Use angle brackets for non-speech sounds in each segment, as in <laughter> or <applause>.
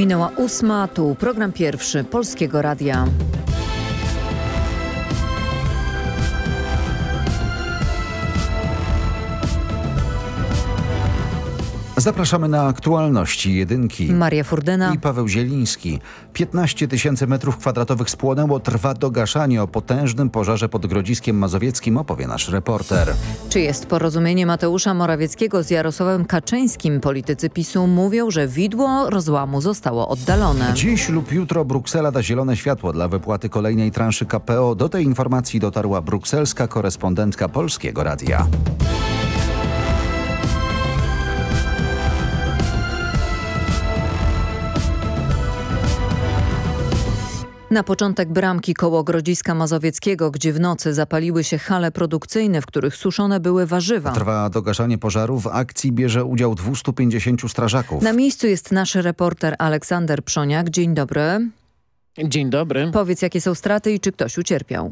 Minęła ósma, tu program pierwszy Polskiego Radia. Zapraszamy na aktualności jedynki. Maria Furdyna i Paweł Zieliński. 15 tysięcy metrów kwadratowych spłonęło, trwa dogaszanie o potężnym pożarze pod Grodziskiem Mazowieckim, opowie nasz reporter. Czy jest porozumienie Mateusza Morawieckiego z Jarosławem Kaczyńskim? Politycy PiSu mówią, że widło rozłamu zostało oddalone. Dziś lub jutro Bruksela da zielone światło dla wypłaty kolejnej transzy KPO. Do tej informacji dotarła brukselska korespondentka Polskiego Radia. Na początek bramki koło Grodziska Mazowieckiego, gdzie w nocy zapaliły się hale produkcyjne, w których suszone były warzywa. Trwa dogaszanie pożarów. W akcji bierze udział 250 strażaków. Na miejscu jest nasz reporter Aleksander Przoniak. Dzień dobry. Dzień dobry. Powiedz, jakie są straty i czy ktoś ucierpiał?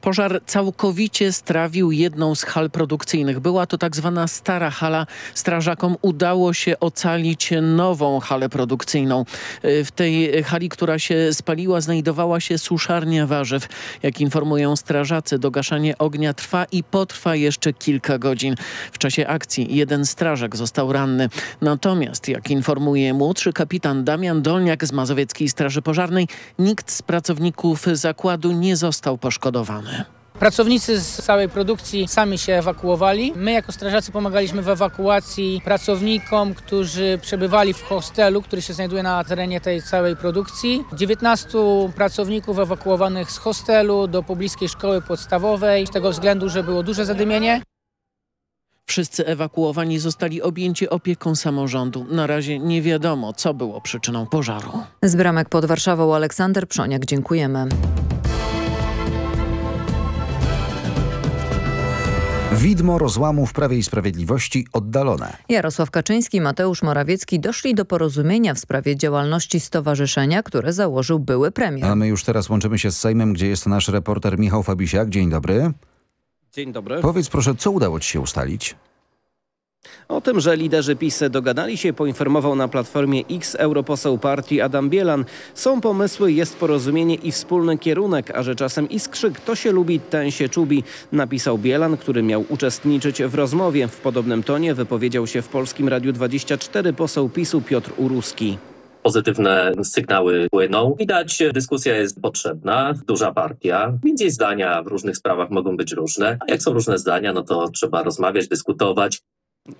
Pożar całkowicie strawił jedną z hal produkcyjnych. Była to tak zwana stara hala. Strażakom udało się ocalić nową halę produkcyjną. W tej hali, która się spaliła, znajdowała się suszarnia warzyw. Jak informują strażacy, dogaszanie ognia trwa i potrwa jeszcze kilka godzin. W czasie akcji jeden strażak został ranny. Natomiast, jak informuje młodszy kapitan Damian Dolniak z Mazowieckiej Straży Pożarnej, nikt z pracowników zakładu nie został poszkodowany. Pracownicy z całej produkcji sami się ewakuowali. My jako strażacy pomagaliśmy w ewakuacji pracownikom, którzy przebywali w hostelu, który się znajduje na terenie tej całej produkcji. 19 pracowników ewakuowanych z hostelu do pobliskiej szkoły podstawowej z tego względu, że było duże zadymienie. Wszyscy ewakuowani zostali objęci opieką samorządu. Na razie nie wiadomo, co było przyczyną pożaru. Z bramek pod Warszawą Aleksander Przoniak, dziękujemy. Widmo rozłamu w Prawie i Sprawiedliwości oddalone. Jarosław Kaczyński i Mateusz Morawiecki doszli do porozumienia w sprawie działalności stowarzyszenia, które założył były premier. A my już teraz łączymy się z Sejmem, gdzie jest nasz reporter Michał Fabisiak. Dzień dobry. Dzień dobry. Powiedz proszę, co udało ci się ustalić? O tym, że liderzy PiS dogadali się, poinformował na Platformie X europoseł partii Adam Bielan. Są pomysły, jest porozumienie i wspólny kierunek, a że czasem iskrzy, kto się lubi, ten się czubi, napisał Bielan, który miał uczestniczyć w rozmowie. W podobnym tonie wypowiedział się w Polskim Radiu 24 poseł PiSu Piotr Uruski pozytywne sygnały płyną. Widać, dyskusja jest potrzebna, duża partia, więc jej zdania w różnych sprawach mogą być różne. A jak są różne zdania, no to trzeba rozmawiać, dyskutować.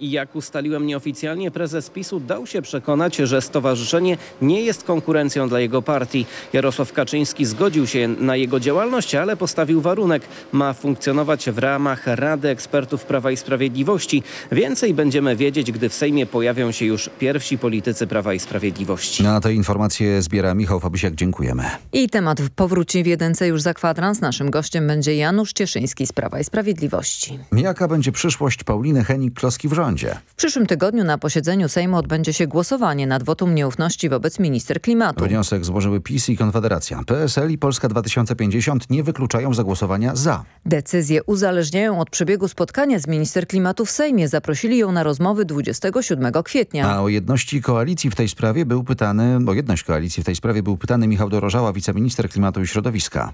I jak ustaliłem nieoficjalnie, prezes PiSu dał się przekonać, że stowarzyszenie nie jest konkurencją dla jego partii. Jarosław Kaczyński zgodził się na jego działalność, ale postawił warunek. Ma funkcjonować w ramach Rady Ekspertów Prawa i Sprawiedliwości. Więcej będziemy wiedzieć, gdy w Sejmie pojawią się już pierwsi politycy Prawa i Sprawiedliwości. Na te informacje zbiera Michał Fabysiak. Dziękujemy. I temat powróci w jedynce już za kwadrans. Naszym gościem będzie Janusz Cieszyński z Prawa i Sprawiedliwości. Jaka będzie przyszłość Pauliny Henik-Kloski w rządzie? W przyszłym tygodniu na posiedzeniu Sejmu odbędzie się głosowanie nad wotum nieufności wobec minister klimatu. Wniosek złożyły PiS i Konfederacja. PSL i Polska 2050 nie wykluczają zagłosowania za. Decyzje uzależniają od przebiegu spotkania z minister klimatu w Sejmie. Zaprosili ją na rozmowy 27 kwietnia. A o jedności koalicji w tej sprawie był pytany, o jedność koalicji w tej sprawie był pytany Michał Dorożała, wiceminister klimatu i środowiska.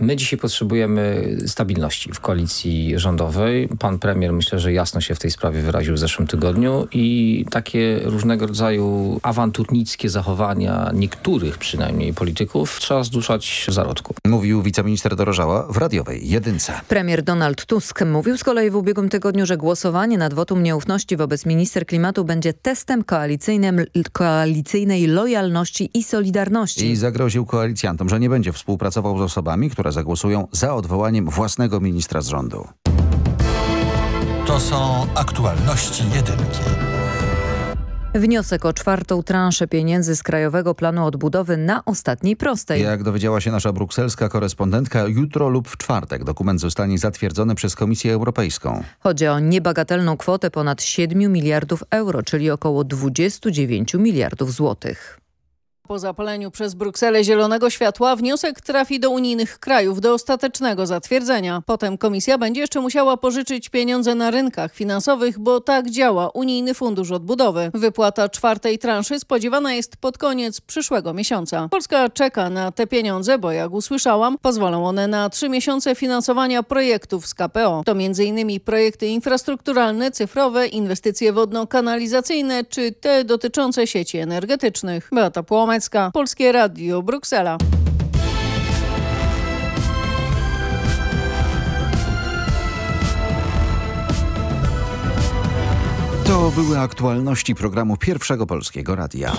My dzisiaj potrzebujemy stabilności w koalicji rządowej. Pan premier myślę, że jasno się w tej sprawie wyraził w zeszłym tygodniu i takie różnego rodzaju awanturnickie zachowania niektórych przynajmniej polityków trzeba zduszać w zarodku. Mówił wiceminister Dorożała w radiowej jedynce. Premier Donald Tusk mówił z kolei w ubiegłym tygodniu, że głosowanie nad wotum nieufności wobec minister klimatu będzie testem koalicyjnym, koalicyjnej lojalności i solidarności. I zagroził koalicjantom, że nie będzie współpracował z osobami, które zagłosują za odwołaniem własnego ministra z rządu. To są aktualności jedynki. Wniosek o czwartą transzę pieniędzy z Krajowego Planu Odbudowy na ostatniej prostej. Jak dowiedziała się nasza brukselska korespondentka, jutro lub w czwartek dokument zostanie zatwierdzony przez Komisję Europejską. Chodzi o niebagatelną kwotę ponad 7 miliardów euro, czyli około 29 miliardów złotych. Po zapaleniu przez Brukselę zielonego światła wniosek trafi do unijnych krajów do ostatecznego zatwierdzenia. Potem komisja będzie jeszcze musiała pożyczyć pieniądze na rynkach finansowych, bo tak działa Unijny Fundusz Odbudowy. Wypłata czwartej transzy spodziewana jest pod koniec przyszłego miesiąca. Polska czeka na te pieniądze, bo jak usłyszałam, pozwolą one na trzy miesiące finansowania projektów z KPO. To m.in. projekty infrastrukturalne, cyfrowe, inwestycje wodno-kanalizacyjne czy te dotyczące sieci energetycznych. Beata Polskie Radio, Bruksela. To były aktualności programu Pierwszego Polskiego Radia.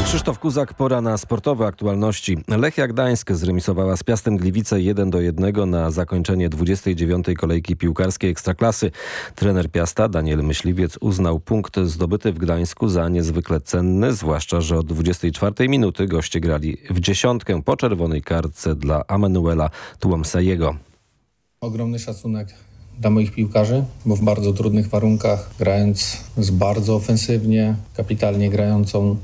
Krzysztof Kuzak, pora na sportowe aktualności. Lechia Gdańsk zremisowała z Piastem Gliwice 1 do 1 na zakończenie 29. kolejki piłkarskiej Ekstraklasy. Trener Piasta Daniel Myśliwiec uznał punkt zdobyty w Gdańsku za niezwykle cenny, zwłaszcza, że od 24 minuty goście grali w dziesiątkę po czerwonej kartce dla Emanuela Tuomsejego. Ogromny szacunek dla moich piłkarzy, bo w bardzo trudnych warunkach, grając z bardzo ofensywnie, kapitalnie grającą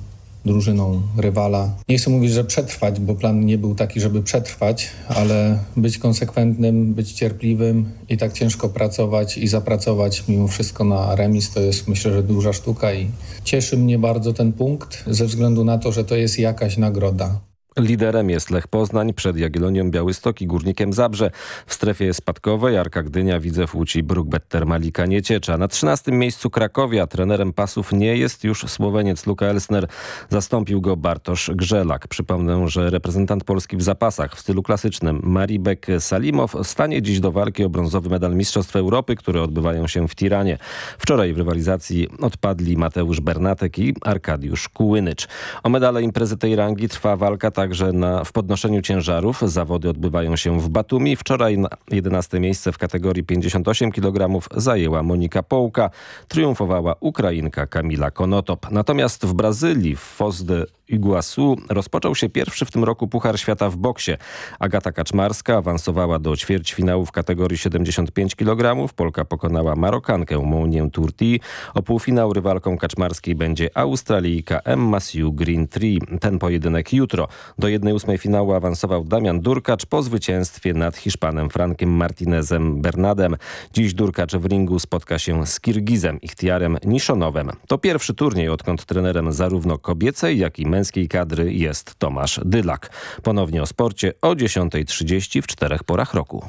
drużyną rywala. Nie chcę mówić, że przetrwać, bo plan nie był taki, żeby przetrwać, ale być konsekwentnym, być cierpliwym i tak ciężko pracować i zapracować mimo wszystko na remis to jest myślę, że duża sztuka i cieszy mnie bardzo ten punkt ze względu na to, że to jest jakaś nagroda. Liderem jest Lech Poznań, przed Jagiellonią Białystok i Górnikiem Zabrze. W strefie spadkowej Arka Gdynia, Widzew Łódź Brukbetter Malika Nieciecza. Na 13 miejscu Krakowia trenerem pasów nie jest już Słoweniec Luka Elsner. Zastąpił go Bartosz Grzelak. Przypomnę, że reprezentant Polski w zapasach w stylu klasycznym Maribek Salimow stanie dziś do walki o brązowy medal Mistrzostw Europy, które odbywają się w Tiranie. Wczoraj w rywalizacji odpadli Mateusz Bernatek i Arkadiusz Kułynycz. O medale imprezy tej rangi trwa walka tak także na, w podnoszeniu ciężarów. Zawody odbywają się w Batumi. Wczoraj na 11 miejsce w kategorii 58 kg zajęła Monika Połka. Triumfowała Ukrainka Kamila Konotop. Natomiast w Brazylii w Foz de Iguazu rozpoczął się pierwszy w tym roku Puchar Świata w boksie. Agata Kaczmarska awansowała do ćwierćfinału w kategorii 75 kg. Polka pokonała Marokankę Monię Turti. O półfinał rywalką Kaczmarskiej będzie Australijka Emma Sue Green Tree. Ten pojedynek jutro. Do 1-8 finału awansował Damian Durkacz po zwycięstwie nad Hiszpanem Frankiem Martinezem Bernadem. Dziś Durkacz w ringu spotka się z Kirgizem Ichtiarem Niszonowem. To pierwszy turniej, odkąd trenerem zarówno kobiecej, jak i męskiej kadry jest Tomasz Dylak. Ponownie o sporcie o 10.30 w czterech porach roku.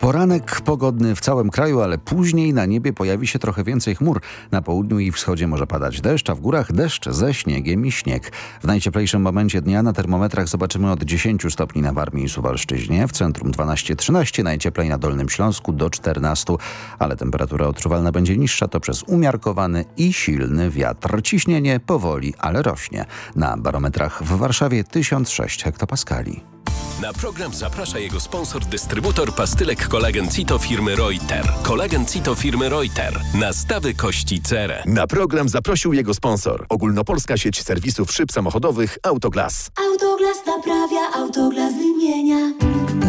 Poranek pogodny w całym kraju, ale później na niebie pojawi się trochę więcej chmur. Na południu i wschodzie może padać deszcz, a w górach deszcz ze śniegiem i śnieg. W najcieplejszym momencie dnia na termometrach zobaczymy od 10 stopni na Warmii i Suwalszczyźnie, w centrum 12-13, najcieplej na Dolnym Śląsku do 14, ale temperatura odczuwalna będzie niższa, to przez umiarkowany i silny wiatr. Ciśnienie powoli, ale rośnie. Na barometrach w Warszawie 1006 hektopaskali. Na program zaprasza jego sponsor, dystrybutor pastylek kolagen Cito firmy Reuter. Kolagen Cito firmy Reuter. Nastawy kości cerę. Na program zaprosił jego sponsor. Ogólnopolska sieć serwisów szyb samochodowych Autoglas. Autoglas naprawia, Autoglas wymienia.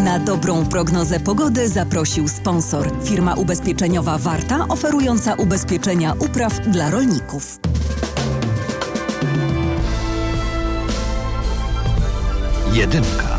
Na dobrą prognozę pogody zaprosił sponsor. Firma ubezpieczeniowa Warta, oferująca ubezpieczenia upraw dla rolników. Jedynka.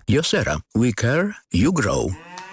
Josera. We care, you grow.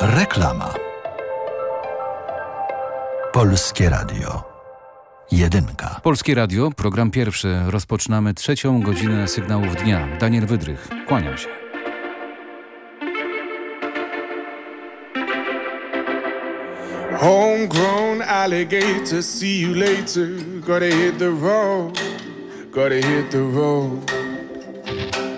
Reklama. Polskie Radio. Jedynka. Polskie Radio, program pierwszy. Rozpoczynamy trzecią godzinę sygnałów dnia. Daniel Wydrych, kłaniam się. Homegrown alligator, see you later. Gotta hit the road, gotta hit the road.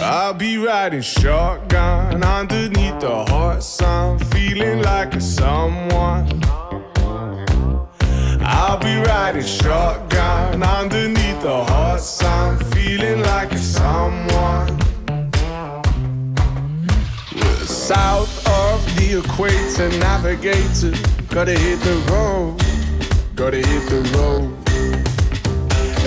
I'll be riding shotgun underneath the hot sun, feeling like a someone. I'll be riding shotgun underneath the hot sun, feeling like a someone. We're south of the equator, navigator. Gotta hit the road, gotta hit the road.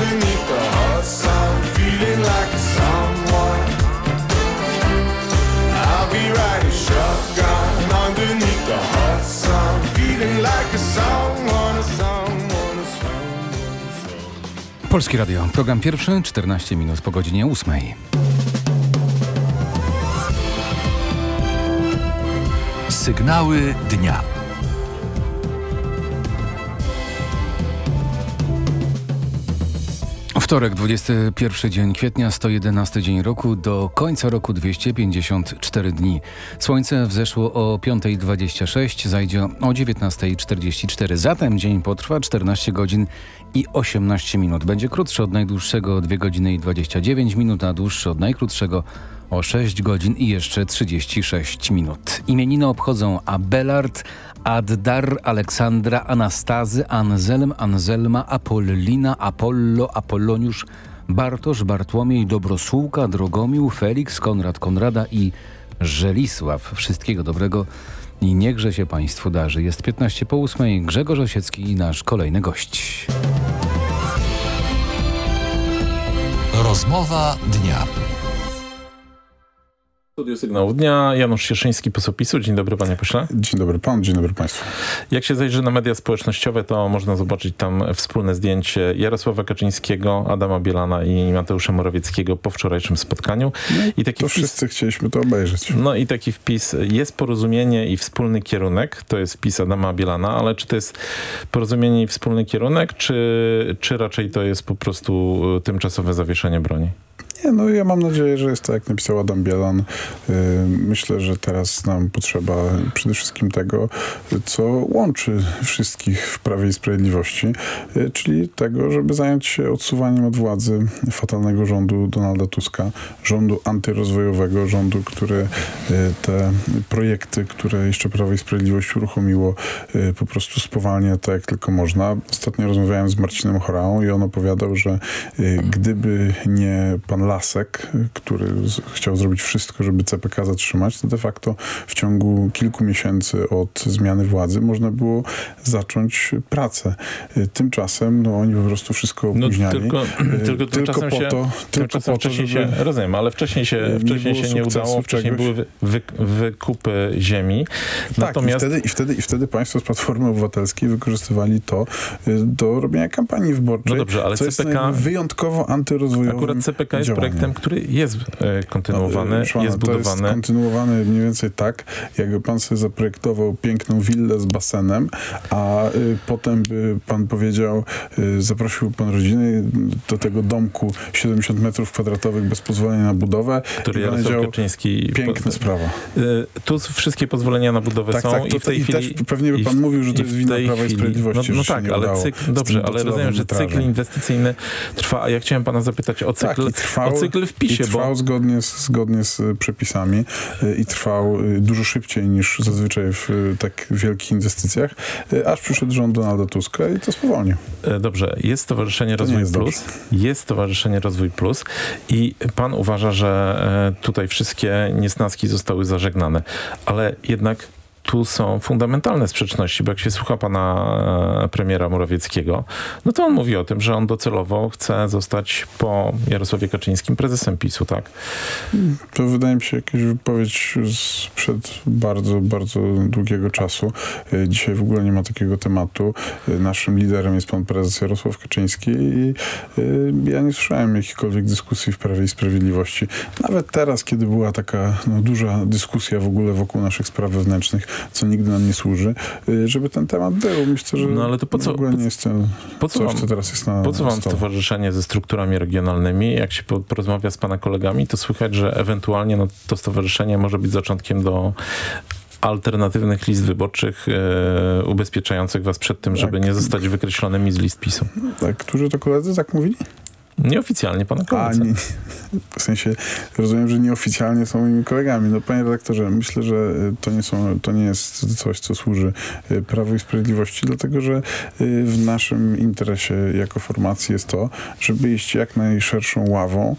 beneath the hot sun, feeling like someone. I'll be riding shotgun underneath the hot sun, feeling like a someone, a someone, Radio, program pierwszy, 14 minut po godzinie 8. Sygnały dnia. Wtorek, 21 dzień kwietnia, 111 dzień roku, do końca roku 254 dni. Słońce wzeszło o 5.26, zajdzie o 19.44. Zatem dzień potrwa 14 godzin i 18 minut. Będzie krótszy od najdłuższego o 2 godziny i 29 minut, a dłuższy od najkrótszego o 6 godzin i jeszcze 36 minut. Imieniny obchodzą Abelard, Addar, Aleksandra, Anastazy, Anselm, Anselma, Apollina, Apollo, Apolloniusz, Bartosz, Bartłomiej, Dobrosłuka, Drogomił, Felix, Konrad, Konrada i Żelisław. Wszystkiego dobrego i niechże się Państwu darzy. Jest 15 po 8. Grzegorz Osiecki i nasz kolejny gość. Rozmowa dnia. Studiu Sygnałów Dnia, Janusz Cieszyński, posopisu. Dzień dobry panie pośle. Dzień dobry pan, dzień dobry państwu. Jak się zajrzy na media społecznościowe, to można zobaczyć tam wspólne zdjęcie Jarosława Kaczyńskiego, Adama Bielana i Mateusza Morawieckiego po wczorajszym spotkaniu. I taki to wpis, wszyscy chcieliśmy to obejrzeć. No i taki wpis, jest porozumienie i wspólny kierunek, to jest wpis Adama Bielana, ale czy to jest porozumienie i wspólny kierunek, czy, czy raczej to jest po prostu tymczasowe zawieszenie broni? Nie, no ja mam nadzieję, że jest to, jak napisał Adam Bielan. Myślę, że teraz nam potrzeba przede wszystkim tego, co łączy wszystkich w Prawie i Sprawiedliwości, y, czyli tego, żeby zająć się odsuwaniem od władzy fatalnego rządu Donalda Tuska, rządu antyrozwojowego, rządu, który y, te projekty, które jeszcze Prawo i Sprawiedliwość uruchomiło, y, po prostu spowalnia tak, jak tylko można. Ostatnio rozmawiałem z Marcinem Chorałą i on opowiadał, że gdyby nie pan Lasek, który chciał zrobić wszystko, żeby CPK zatrzymać, to de facto w ciągu kilku miesięcy od zmiany władzy można było zacząć pracę. Tymczasem no, oni po prostu wszystko opóźniali. No, tylko, tylko, tylko po się, to, tylko po wcześniej to, żeby, się, rozumiem, ale wcześniej się, wcześniej nie się nie udało, wcześniej były wy, wy, wykupy ziemi. Tak, Natomiast... i, wtedy, i, wtedy, i wtedy państwo z Platformy Obywatelskiej wykorzystywali to do robienia kampanii wyborczej, no dobrze, ale co CPK... jest wyjątkowo antyrozwojowym Akurat CPK jest projektem, który jest e, kontynuowany, no, jest budowany. To jest kontynuowany mniej więcej tak, jakby pan sobie zaprojektował piękną willę z basenem, a y, potem by pan powiedział, y, zaprosił pan rodzinę do tego domku 70 metrów kwadratowych bez pozwolenia na budowę. Który Jarosław Kaczyński... Piękna sprawa. Y, tu wszystkie pozwolenia na budowę tak, są tak, i w tej i chwili... Też pewnie by pan mówił, że to jest wina Prawa i Sprawiedliwości, No, no tak, ale cykl, dobrze, ale rozumiem, że cykl inwestycyjny trwa, a ja chciałem pana zapytać o cykl, tak, trwał, o cykl w PiSie, i trwał bo... zgodnie z, zgodnie z przepisami i trwał dużo szybciej niż zazwyczaj w tak wielkich inwestycjach, aż przyszedł rząd Donalda Tuska i to spowolnił. Dobrze, jest Stowarzyszenie Rozwój jest Plus, dobrze. jest Stowarzyszenie Rozwój Plus i pan uważa, że tutaj wszystkie niesnaski zostały zażegnane, ale jednak tu są fundamentalne sprzeczności, bo jak się słucha pana premiera Morawieckiego, no to on mówi o tym, że on docelowo chce zostać po Jarosławie Kaczyńskim prezesem PiSu, tak? To wydaje mi się jakaś wypowiedź sprzed bardzo, bardzo długiego czasu. Dzisiaj w ogóle nie ma takiego tematu. Naszym liderem jest pan prezes Jarosław Kaczyński i ja nie słyszałem jakichkolwiek dyskusji w Prawie i Sprawiedliwości. Nawet teraz, kiedy była taka no, duża dyskusja w ogóle wokół naszych spraw wewnętrznych, co nigdy nam nie służy, żeby ten temat był. Myślę, że no, ale to po co, w ogóle nie jest ten, po co coś, wam, co teraz jest na Po co wam stole. stowarzyszenie ze strukturami regionalnymi? Jak się porozmawia z pana kolegami, to słychać, że ewentualnie no, to stowarzyszenie może być zaczątkiem do alternatywnych list wyborczych e, ubezpieczających was przed tym, żeby Tak. nie zostać wykreślonymi z list PiSu. Tak, którzy to koledzy tak mówili? Nieoficjalnie pana koledzy. nie, w sensie rozumiem, że nieoficjalnie są moimi kolegami. No panie redaktorze, myślę, że y, to nie, są, to nie jest coś, co służy y, Prawu i Sprawiedliwości, dlatego że y, w naszym interesie jako formacji jest to, żeby iść jak najszerszą ławą,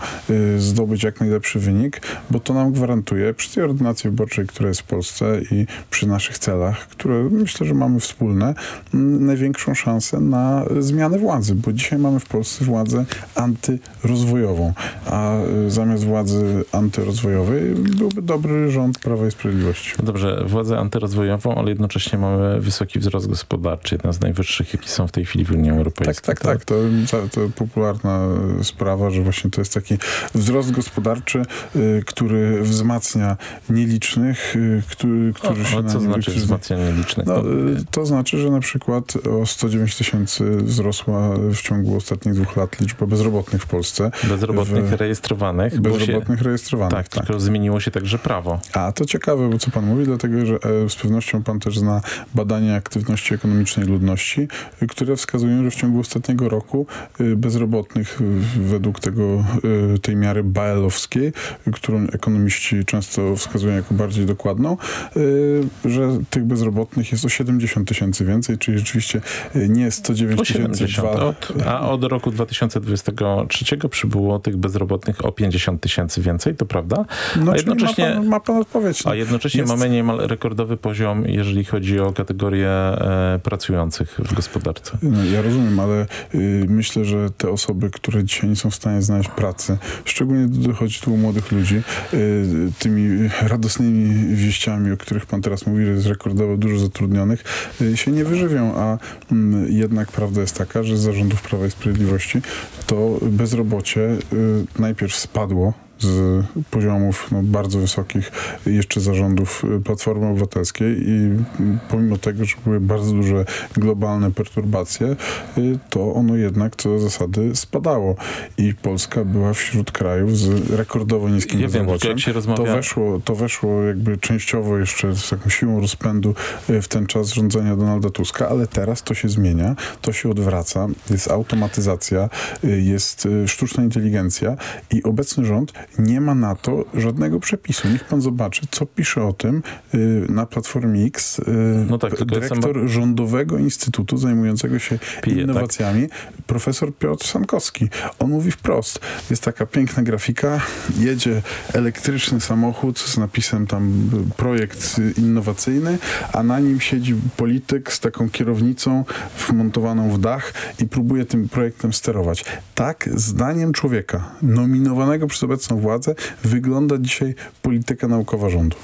zdobyć jak najlepszy wynik, bo to nam gwarantuje przy tej ordynacji wyborczej, która jest w Polsce i przy naszych celach, które myślę, że mamy wspólne, największą szansę na zmianę władzy, bo dzisiaj mamy w Polsce władzę antyrozwojową. A y, zamiast władzy antyrozwojowej byłby dobry rząd Prawa i Sprawiedliwości. No dobrze, władzę antyrozwojową, ale jednocześnie mamy wysoki wzrost gospodarczy, jeden z najwyższych, jaki są w tej chwili w Unii Europejskiej. Tak, tak, tak. To, to popularna sprawa, że właśnie to jest taki wzrost gospodarczy, y, który wzmacnia nielicznych, który, którzy O, się a co znaczy którzy- wzmacnianie licznych? No, y, to znaczy, że na przykład o 109 tysięcy wzrosła w ciągu ostatnich dwóch lat liczba bezrobotnych w Polsce. Bezrobotnych W- rejestrowanych. było się- Bezrobotnych rejestrowanych, Tak, tylko zmieniło się także prawo. A to ciekawe, bo co pan mówi, dlatego że e, z pewnością pan też zna badania aktywności ekonomicznej ludności, y, które wskazują, że w ciągu ostatniego roku y, bezrobotnych według tego, tej miary baelowskiej, którą ekonomiści często wskazują jako bardziej dokładną, że tych bezrobotnych jest o 70 tysięcy więcej, czyli rzeczywiście nie 109 O tysięcy 70. dwa- Od, a od roku 2023 przybyło tych bezrobotnych o 50 tysięcy więcej, to prawda? No, a jednocześnie, ma pan, ma pan odpowiedź. no. a jednocześnie Jest- mamy niemal rekordowy poziom, jeżeli chodzi o kategorię e, pracujących w gospodarce. No, ja rozumiem, ale y, myślę, że te osoby, które dzisiaj nie są w stanie znaleźć pracy, szczególnie dochodzi tu młodych ludzi, y, tymi radosnymi wieściami, o których pan teraz mówi, że jest rekordowo dużo zatrudnionych, y, się nie wyżywią, a mm, jednak prawda jest taka, że z zarządów Prawa i Sprawiedliwości to bezrobocie y, najpierw spadło z poziomów no, bardzo wysokich jeszcze zarządów y, Platformy Obywatelskiej i mm, pomimo tego, że były bardzo duże globalne perturbacje, y, to ono jednak co do zasady spadało i Polska była wśród krajów z rekordowo niskim Ja bezrobociem. rozmawia- To weszło, to weszło jakby częściowo jeszcze z taką siłą rozpędu y, w ten czas rządzenia Donalda Tuska, ale teraz to się zmienia, to się odwraca, jest automatyzacja, jest sztuczna inteligencja i obecny rząd nie ma na to żadnego przepisu. Niech pan zobaczy, co pisze o tym y, na Platformie X y, No tak, dyrektor Rządowego Instytutu zajmującego się Pije, tak. innowacjami, profesor Piotr Sankowski. On mówi wprost, jest taka piękna grafika, jedzie elektryczny samochód z napisem tam y, projekt innowacyjny, a na nim siedzi polityk z taką kierownicą wmontowaną w dach i próbuje tym projektem sterować. Tak, zdaniem człowieka nominowanego przez obecną władzę wygląda dzisiaj polityka naukowa rządu.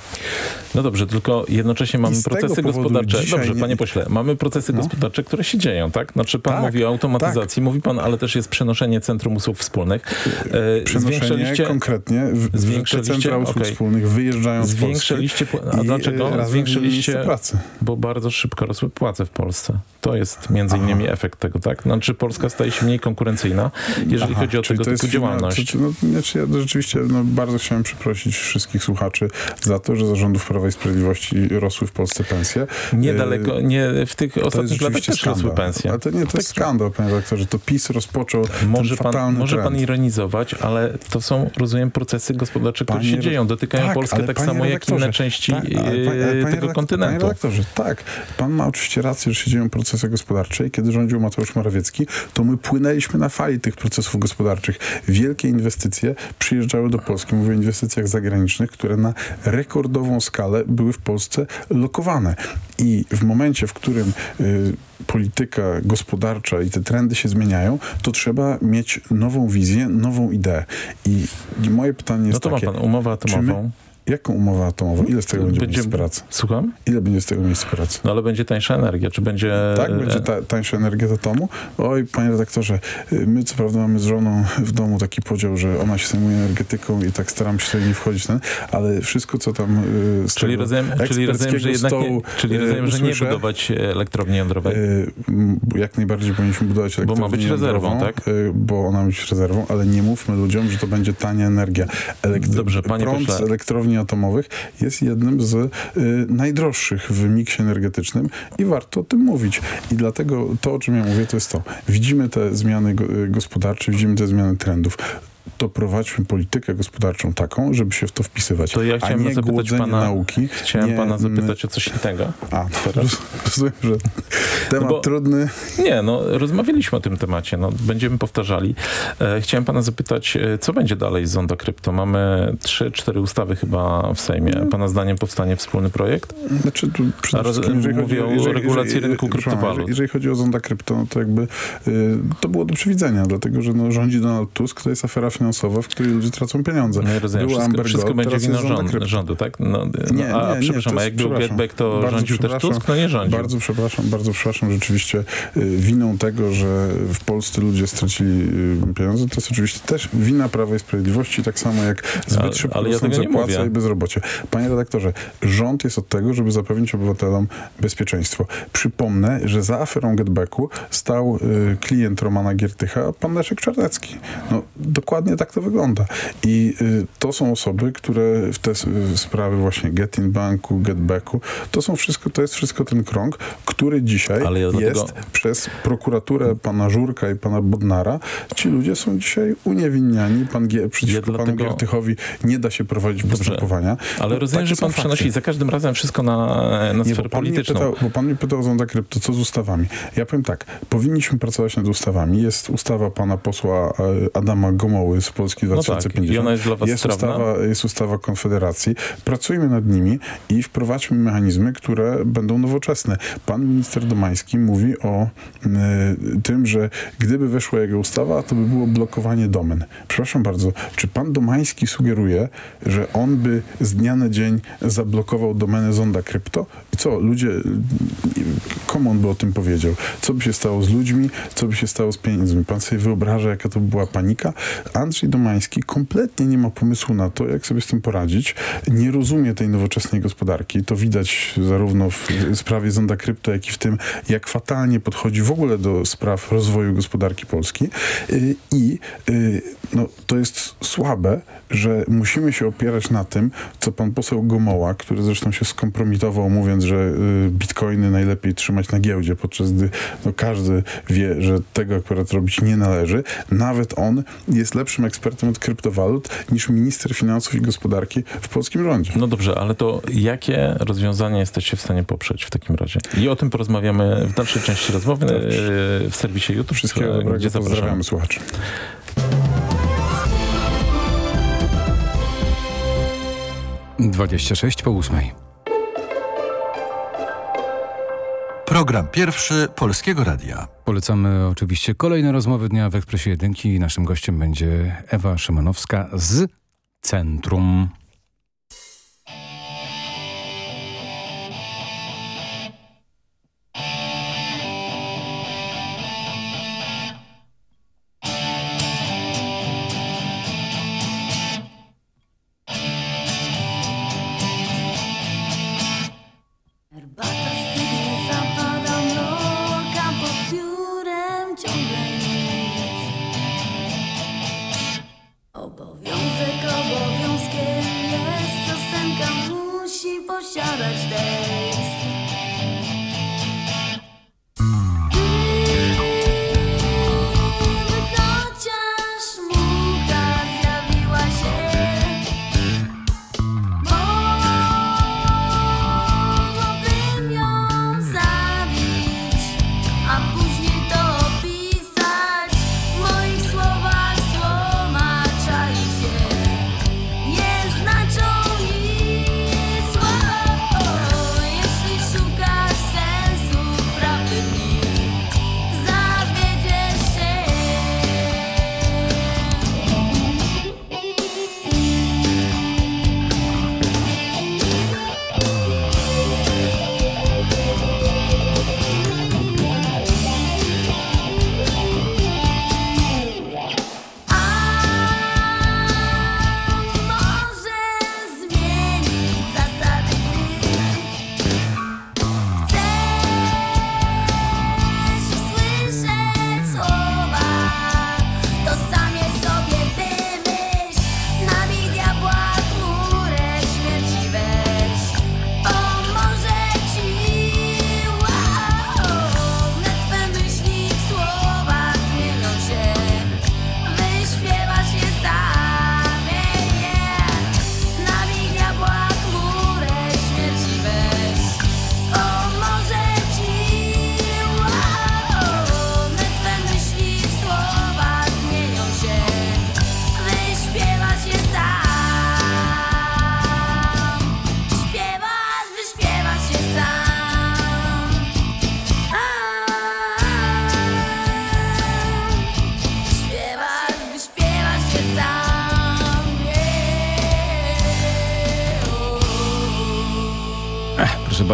No dobrze, tylko jednocześnie mamy procesy gospodarcze. Dobrze, nie- panie pośle, mamy procesy No. gospodarcze, które się dzieją, tak? Znaczy pan Tak, mówi o automatyzacji, mówi pan, ale też jest przenoszenie Centrum Usług Wspólnych. E, Przenoszenie konkretnie, w, te zwiększyliście- centra usług okej. wspólnych wyjeżdżają z Polski a i, dlaczego? Zwiększyliście, pracy. bo bardzo szybko rosły płace w Polsce. To jest między innymi efekt tego, tak? Znaczy Polska staje się mniej konkurencyjna, jeżeli Aha, chodzi o tego typu firma- działalność. czy- No, znaczy ja rzeczywiście no, bardzo chciałem przeprosić wszystkich słuchaczy za to, że zarządów Prawa i Sprawiedliwości rosły w Polsce pensje. Niedaleko, E, nie w tych ostatnich latach też rosły skandal. pensje. Ale to nie, to jest skandal, panie redaktorze. To PiS rozpoczął Może ten pan, może trend. pan ironizować, ale to są, rozumiem, procesy gospodarcze, które Panie się dzieją. Dotykają tak, Polskę tak panie samo jak inne części tak, ale pa- ale e, panie tego kontynentu. Panie redaktorze, tak. Pan ma oczywiście rację, że się dzieją procesy gospodarcze i kiedy rządził Mateusz Morawiecki, to my płynęliśmy na fali tych procesów gospodarczych. Wielkie inwestycje przyjeżdżały do Polski. Mówię o inwestycjach zagranicznych, które na rekordową skalę były w Polsce lokowane. I w momencie, w którym y, polityka gospodarcza i te trendy się zmieniają, to trzeba mieć nową wizję, nową ideę. I, moje pytanie jest No to ma takie... pan umowę czy my- atomową. Jaką umowę atomową? Ile z tego będzie, Będzie- miejsc pracy? Słucham? Ile będzie z tego miejsc pracy? No ale będzie tańsza energia, czy będzie... Tak, będzie ta, tańsza energia z atomu? Oj, panie redaktorze, y, my co prawda mamy z żoną w domu taki podział, że ona się zajmuje energetyką i tak staram się sobie nie wchodzić w ten, ale wszystko, co tam y, z Czyli tego rozumiem, czyli rozumiem, że jednak nie, stołu, czyli y, rozumiem, że nie usłyszę, budować e, elektrowni jądrowej. y, Jak najbardziej powinniśmy budować Bo ma elektrownię być rezerwą, jądrową, tak? y, Bo ona ma być rezerwą, ale nie mówmy ludziom, że to będzie tania energia. Dobrze, panie Prąd pośle. z elektrowni atomowych jest jednym z y, najdroższych w miksie energetycznym i warto o tym mówić. I dlatego to, o czym ja mówię, to jest to. Widzimy te zmiany y, gospodarcze, widzimy te zmiany trendów. To prowadźmy politykę gospodarczą taką, żeby się w to wpisywać. To ja chciałem zapytać pana, nauki. chciałem nie, pana zapytać o coś innego. A, teraz? rozumiem, że temat bo- trudny. Nie, no rozmawialiśmy o tym temacie, no będziemy powtarzali. E, chciałem pana zapytać, e, co będzie dalej z Zondo Krypto? Mamy trzy, cztery ustawy chyba w Sejmie. Pana zdaniem powstanie wspólny projekt? Znaczy, tu przede roz- wszystkim, jeżeli mówię chodzi o regulacji rynku proszę pana, kryptowalut. Jeżeli, jeżeli chodzi o zonda krypto, no to jakby y, to było do przewidzenia, dlatego że no, rządzi Donald Tusk, to jest afera finansowa, w której ludzie tracą pieniądze. No i rozumiem, Było wszystko, wszystko będzie winą rząd, rządu, tak? No, Nie, no, a nie, przepraszam, a jest- jak był przepraszam. Getback, to Bardzo rządził też. Tusk? No nie rządził. Bardzo przepraszam, bardzo przepraszam. Rzeczywiście y, winą tego, że w Polsce ludzie stracili y, pieniądze, to jest oczywiście też wina Prawa i Sprawiedliwości, tak samo jak zbyt szybko ale ja nie mówię. i bezrobocie. Panie redaktorze, rząd jest od tego, żeby zapewnić obywatelom bezpieczeństwo. Przypomnę, że za aferą Getbacku stał y, klient Romana Giertycha, pan Leszek Czarnecki. No, dokładnie tak to wygląda. I y, to są osoby, które w te sprawy właśnie Getin Banku, Getbacku, to są wszystko, to jest wszystko ten krąg, który dzisiaj ja jest dlatego- przez prokuraturę pana Żurka i pana Bodnara. Ci ludzie są dzisiaj uniewinniani. Pan Gie, przeciwko Ja panu dlatego- Giertychowi nie da się prowadzić postępowania. Ale No, rozumiem, że pan fakty. przenosi za każdym razem wszystko na, na Nie, sferę polityczną. pytał, bo pan mnie pytał o zonda krypto, co z ustawami. Ja powiem tak, powinniśmy pracować nad ustawami. Jest ustawa pana posła e, Adama Gomoły z Polski No tak, 2050. i ona jest dla was jest strawna? ustawa, jest ustawa Konfederacji. Pracujmy nad nimi i wprowadźmy mechanizmy, które będą nowoczesne. Pan minister Domański mówi o e, tym, że gdyby weszła jego ustawa, to by było blokowanie domen. Przepraszam bardzo, czy pan Domański sugeruje, że on by z dnia na dzień zablokował domenę Zonda Krypto? Co, ludzie, komu on by o tym powiedział? Co by się stało z ludźmi? Co by się stało z pieniędzmi? Pan sobie wyobraża, jaka to by była panika? Andrzej Domański kompletnie nie ma pomysłu na to, jak sobie z tym poradzić. Nie rozumie tej nowoczesnej gospodarki. To widać zarówno w sprawie Zonda Krypto, jak i w tym, jak fatalnie podchodzi w ogóle do spraw rozwoju gospodarki Polski. Y, I y, no, to jest słabe, że musimy się opierać na tym, co pan poseł Gomoła, który zresztą się skompromitował, mówiąc, że y, bitcoiny najlepiej trzymać na giełdzie, podczas gdy no, każdy wie, że tego akurat robić nie należy. Nawet on jest lepszym ekspertem od kryptowalut niż minister finansów i gospodarki w polskim rządzie. No dobrze, ale to jakie rozwiązania jesteście w stanie poprzeć w takim razie? I o tym porozmawiamy w dalszej części rozmowy e, w serwisie YouTube. Wszystkiego dobrego, gdzie zapraszamy. pozdrawiamy słuchaczy. Dwadzieścia sześć po ósmej. Program pierwszy Polskiego Radia. Polecamy oczywiście kolejne rozmowy dnia w Ekspresie Jedynki. Naszym gościem będzie Ewa Szymanowska z Centrum.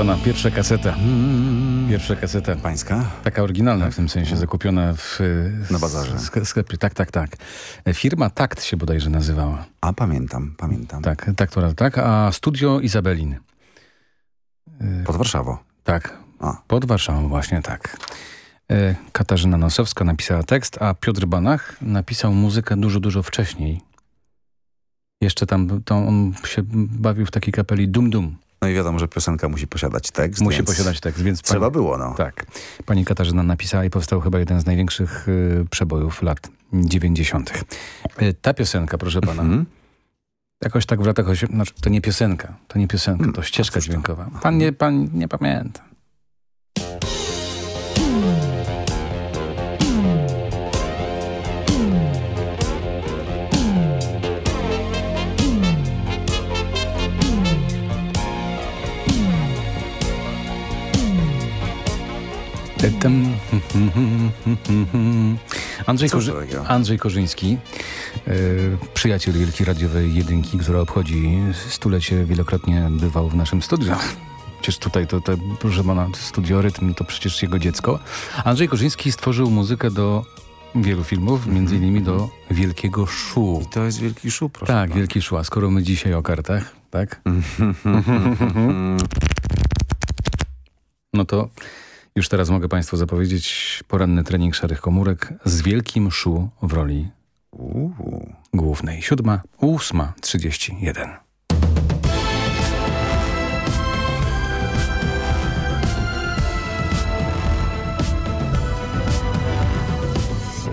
Pana, pierwsza kaseta. Pierwsza kaseta. Pańska? Taka oryginalna w tym sensie, zakupiona w Na bazarze. sk- sklepie. Tak, tak, tak. Firma Takt się bodajże nazywała. A pamiętam, pamiętam. Tak, tak, to, tak. A Studio Izabelin. Pod Warszawą. Tak, pod Warszawą właśnie tak. E, Katarzyna Nosowska napisała tekst, a Piotr Banach napisał muzykę dużo, dużo wcześniej. Jeszcze tam to on się bawił w takiej kapeli Dum Dum. No i wiadomo, że piosenka musi posiadać tekst. Musi posiadać tekst, więc Trzeba pani- było, no. Tak. Pani Katarzyna napisała i powstał chyba jeden z największych y, przebojów lat 90. Y, ta piosenka, proszę pana, Mhm. jakoś tak w latach 80. Znaczy, to nie piosenka, to nie piosenka, Hmm, to ścieżka dźwiękowa. Pan nie, pan nie pamięta. Andrzej, Korzy? Andrzej Korzyński, e, przyjaciel Wielkiej Radiowej Jedynki, która obchodzi stulecie, wielokrotnie bywał w naszym studiu. Przecież tutaj to, to proszę pana, studio Rytm to przecież jego dziecko. Andrzej Korzyński stworzył muzykę do wielu filmów, między innymi do Wielkiego Szu. I to jest Wielki Szu, proszę Tak, pana. Wielki Szu, a skoro my dzisiaj o kartach, tak? <laughs> No to już teraz mogę Państwu zapowiedzieć poranny trening szarych komórek z Wielkim Szu w roli głównej. Siódma, ósma, trzydzieści jeden.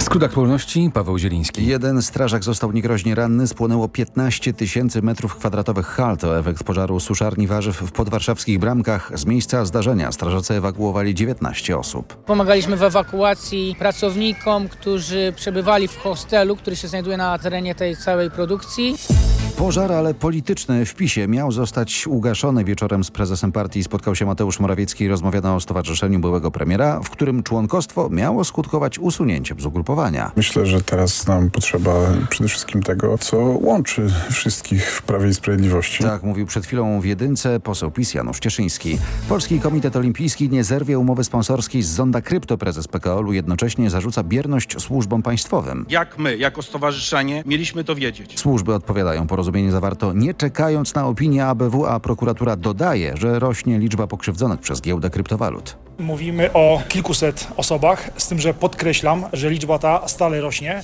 Skrót aktualności, Paweł Zieliński. Jeden strażak został niegroźnie ranny, spłonęło 15 tysięcy metrów kwadratowych hal. To efekt pożaru suszarni warzyw w podwarszawskich Bramkach. Z miejsca zdarzenia strażacy ewakuowali 19 osób. Pomagaliśmy w ewakuacji pracownikom, którzy przebywali w hostelu, który się znajduje na terenie tej całej produkcji. Pożar, ale polityczny w PiSie miał zostać ugaszony. Wieczorem z prezesem partii spotkał się Mateusz Morawiecki i rozmawiano o stowarzyszeniu byłego premiera, w którym członkostwo miało skutkować usunięciem z ugrupowania. Myślę, że teraz nam potrzeba przede wszystkim tego, co łączy wszystkich w Prawie i Sprawiedliwości. Tak mówił przed chwilą w jedynce poseł PiS Janusz Cieszyński. Polski Komitet Olimpijski nie zerwie umowy sponsorskiej z Zonda Krypto. Prezes PKO-u jednocześnie zarzuca bierność służbom państwowym. Jak my, jako stowarzyszenie, mieliśmy to wiedzieć? Służby odpowiadają, porozumienie zawarto nie czekając na opinię ABW, a prokuratura dodaje, że rośnie liczba pokrzywdzonych przez giełdę kryptowalut. Mówimy o kilkuset osobach, z tym, że podkreślam, że liczba ta stale rośnie.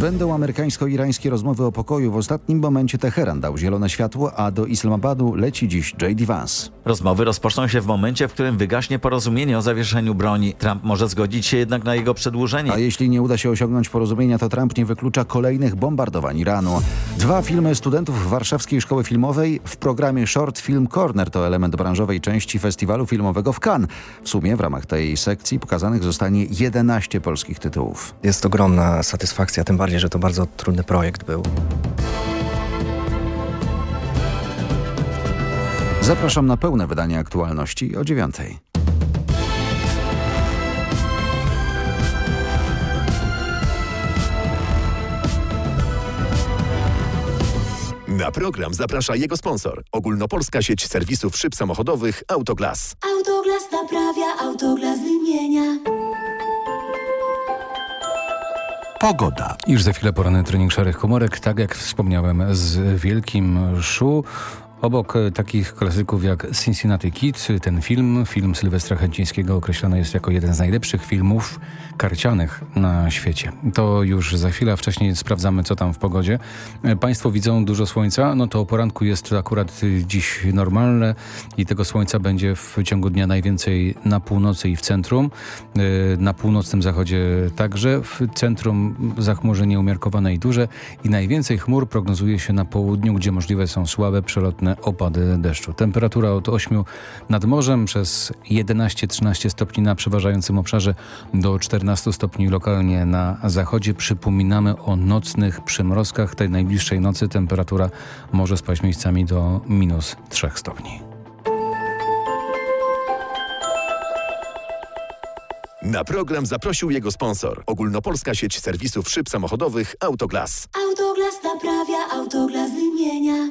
Będą amerykańsko-irańskie rozmowy o pokoju. W ostatnim momencie Teheran dał zielone światło, a do Islamabadu leci dziś J.D. Vance. Rozmowy rozpoczną się w momencie, w którym wygaśnie porozumienie o zawieszeniu broni. Trump może zgodzić się jednak na jego przedłużenie. A jeśli nie uda się osiągnąć porozumienia, to Trump nie wyklucza kolejnych bombardowań Iranu. Dwa filmy studentów Warszawskiej Szkoły Filmowej w programie Short Film Corner to element branżowej części festiwalu filmowego w Cannes. W sumie w ramach tej sekcji pokazanych zostanie 11 polskich tytułów. Jest ogromna satysfakcja, tym bardziej, że to bardzo trudny projekt był. Zapraszam na pełne wydanie aktualności o dziewiątej. Na program zaprasza jego sponsor. Ogólnopolska sieć serwisów szyb samochodowych Autoglas. Autoglas naprawia, autoglas wymienia. Pogoda. Już za chwilę poranny trening szarych komórek, tak jak wspomniałem z Wielkim Szu. Obok e, takich klasyków jak Cincinnati Kid, ten film, film Sylwestra Chęcińskiego określony jest jako jeden z najlepszych filmów karcianych na świecie. To już za chwilę, wcześniej sprawdzamy co tam w pogodzie. E, Państwo widzą dużo słońca, no to o poranku jest akurat dziś normalne i tego słońca będzie w ciągu dnia najwięcej na północy i w centrum. E, Na północnym zachodzie także, w centrum zachmurzenie umiarkowane i duże i najwięcej chmur prognozuje się na południu, gdzie możliwe są słabe, przelotne opady deszczu. Temperatura od 8 nad morzem przez 11-13 stopni na przeważającym obszarze do 14 stopni lokalnie na zachodzie. Przypominamy o nocnych przymrozkach. Tej najbliższej nocy temperatura może spaść miejscami do minus 3 stopni. Na program zaprosił jego sponsor. Ogólnopolska sieć serwisów szyb samochodowych Autoglas. Autoglas naprawia, autoglas wymienia.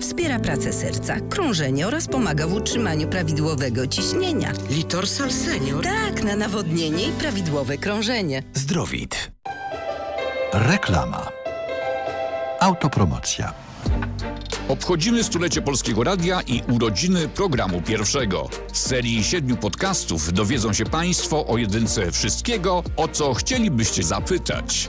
wspiera pracę serca, krążenie oraz pomaga w utrzymaniu prawidłowego ciśnienia. Litorsal Senior? Tak, na nawodnienie i prawidłowe krążenie. Zdrowit. Reklama. Autopromocja. Obchodzimy stulecie Polskiego Radia i urodziny programu pierwszego. Z serii siedmiu podcastów dowiedzą się Państwo o jedynce wszystkiego, o co chcielibyście zapytać.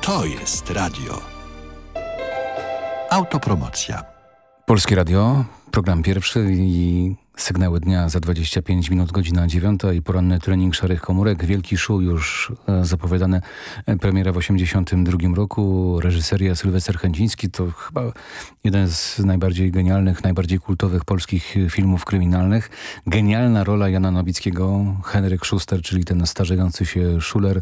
To jest radio. Autopromocja. Polskie Radio, program pierwszy i sygnały dnia za 25 minut, godzina 9 i poranny trening Szarych Komórek. Wielki show już e, zapowiadane, e, premiera w 82 roku, reżyseria Sylwester Chęciński. To chyba jeden z najbardziej genialnych, najbardziej kultowych polskich filmów kryminalnych. Genialna rola Jana Nowickiego, Henryk Schuster, czyli ten starzejący się szuler,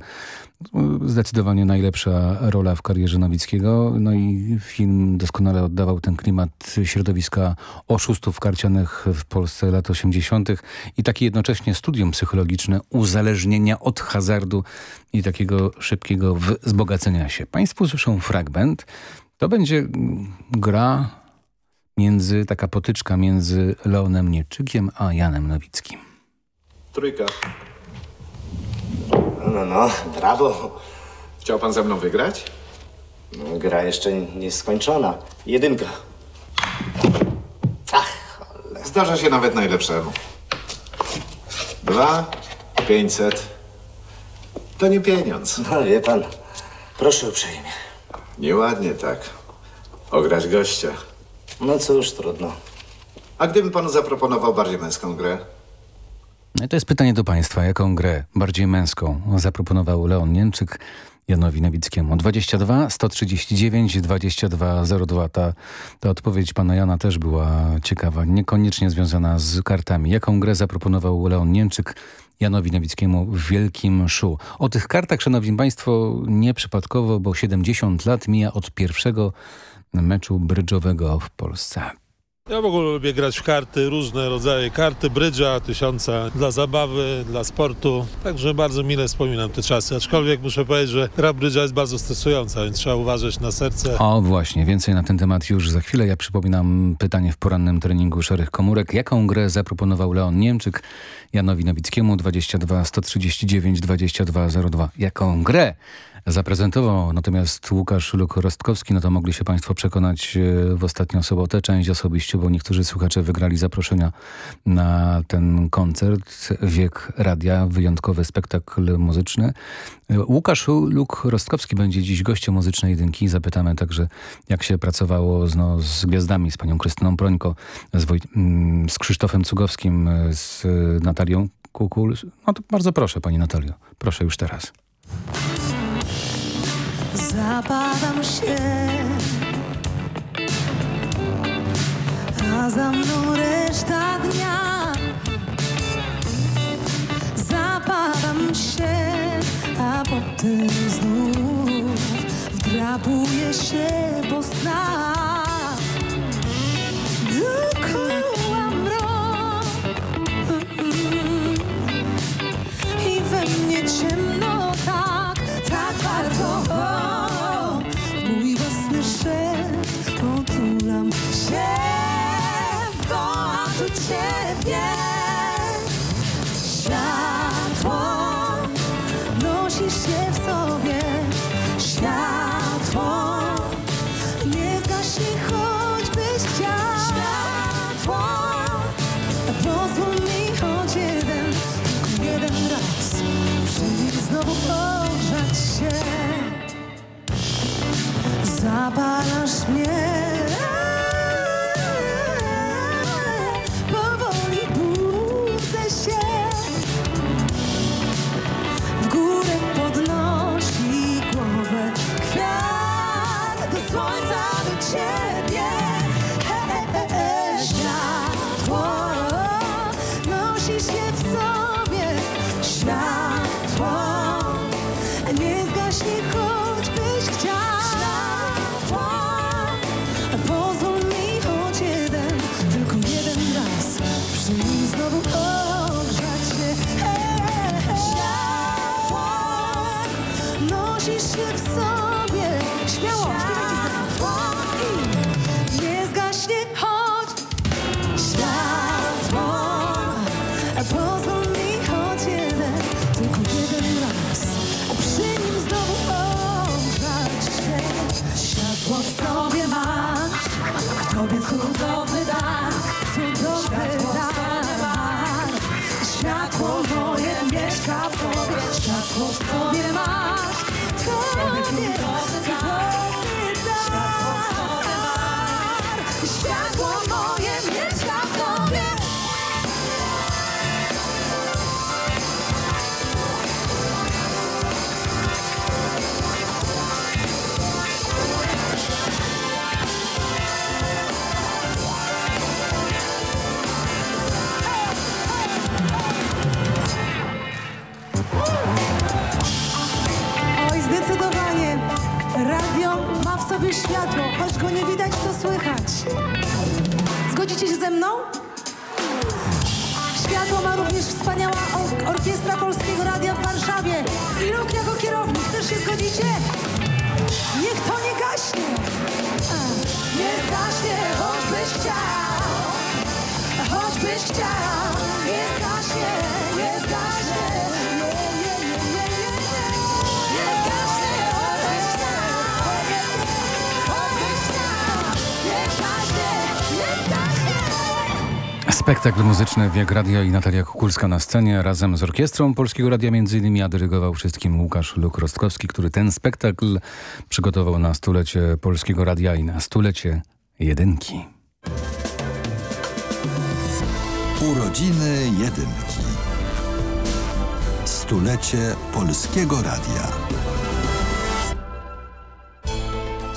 Zdecydowanie najlepsza rola w karierze Nowickiego. No i film doskonale oddawał ten klimat środowiska oszustów karcianych w Polsce lat 80. i takie jednocześnie studium psychologiczne uzależnienia od hazardu i takiego szybkiego wzbogacenia się. Państwo słyszą fragment. To będzie gra między, taka potyczka między Leonem Nieczykiem a Janem Nowickim. Trójka. No, no, brawo. Chciał pan ze mną wygrać? No, gra jeszcze nie skończona. Jedynka. Zdarza się nawet najlepszemu. Dwa, pięćset. To nie pieniądz. No wie pan, proszę uprzejmie. Nieładnie tak. Ograć gościa. No cóż, trudno. A gdybym panu zaproponował bardziej męską grę? No i to jest pytanie do Państwa. Jaką grę bardziej męską zaproponował Leon Niemczyk Janowi Nowickiemu? 22 139 2202. Ta, ta odpowiedź pana Jana też była ciekawa, niekoniecznie związana z kartami. Jaką grę zaproponował Leon Niemczyk Janowi Nowickiemu w Wielkim Szu? O tych kartach, szanowni państwo, nieprzypadkowo, bo 70 lat mija od pierwszego meczu brydżowego w Polsce. Ja w ogóle lubię grać w karty, różne rodzaje karty, brydża, tysiąca, dla zabawy, dla sportu. Także bardzo mile wspominam te czasy. Aczkolwiek muszę powiedzieć, że gra brydża jest bardzo stresująca, więc trzeba uważać na serce. O właśnie, więcej na ten temat już za chwilę. Ja przypominam pytanie w porannym treningu Szarych Komórek. Jaką grę zaproponował Leon Niemczyk Janowi Nowickiemu 22 139 2202? Jaką grę zaprezentował. Natomiast Łukasz Luk-Rostkowski, no to mogli się Państwo przekonać e, w ostatnią sobotę, część osobiście, bo niektórzy słuchacze wygrali zaproszenia na ten koncert. Wiek Radia, wyjątkowy spektakl muzyczny. E, Łukasz Luk-Rostkowski będzie dziś gościem muzycznej jedynki. Zapytamy także, jak się pracowało z, no, z gwiazdami, z panią Krystyną Prońko, z, Woj mm, z Krzysztofem Cugowskim, e, z Natalią Kukul. No to bardzo proszę, pani Natalio. Proszę już teraz. Zapadam się. A za mną reszta dnia. Zapadam się A potem znów Wdrapuję się po snach. Dookoła mrok. I we mnie ciemno napalasz mnie Też się zgodzicie? Niech to nie gaśnie. Nie zgaśnie, choćbyś chciał. Choćbyś chciał. Nie zgaśnie. Spektakl muzyczny Wiek Radio i Natalia Kukulska na scenie razem z orkiestrą Polskiego Radia między innymi, a dyrygował wszystkim Łukasz Luk-Rostkowski, który ten spektakl przygotował na stulecie Polskiego Radia i na stulecie jedynki. Urodziny jedynki. Stulecie Polskiego Radia.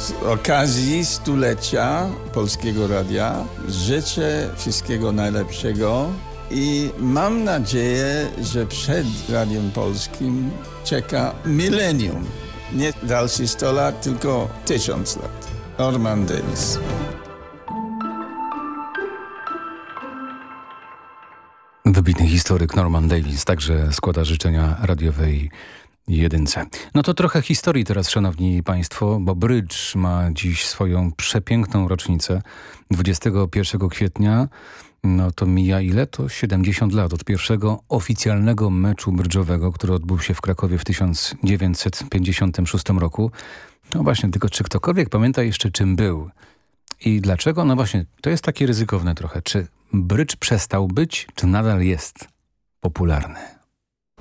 Z okazji stulecia Polskiego Radia życzę wszystkiego najlepszego i mam nadzieję, że przed Radiem Polskim czeka milenium. Nie dalszy 100 lat, tylko tysiąc lat. Norman Davis. Wybitny historyk Norman Davis także składa życzenia radiowej jedynce. No to trochę historii teraz, szanowni państwo, bo Bridge ma dziś swoją przepiękną rocznicę. 21 kwietnia, no to mija ile? To 70 lat od pierwszego oficjalnego meczu brydżowego, który odbył się w Krakowie w 1956 roku. No właśnie, tylko czy ktokolwiek pamięta jeszcze czym był? I dlaczego? No właśnie, to jest takie ryzykowne trochę. Czy brydż przestał być, czy nadal jest popularny?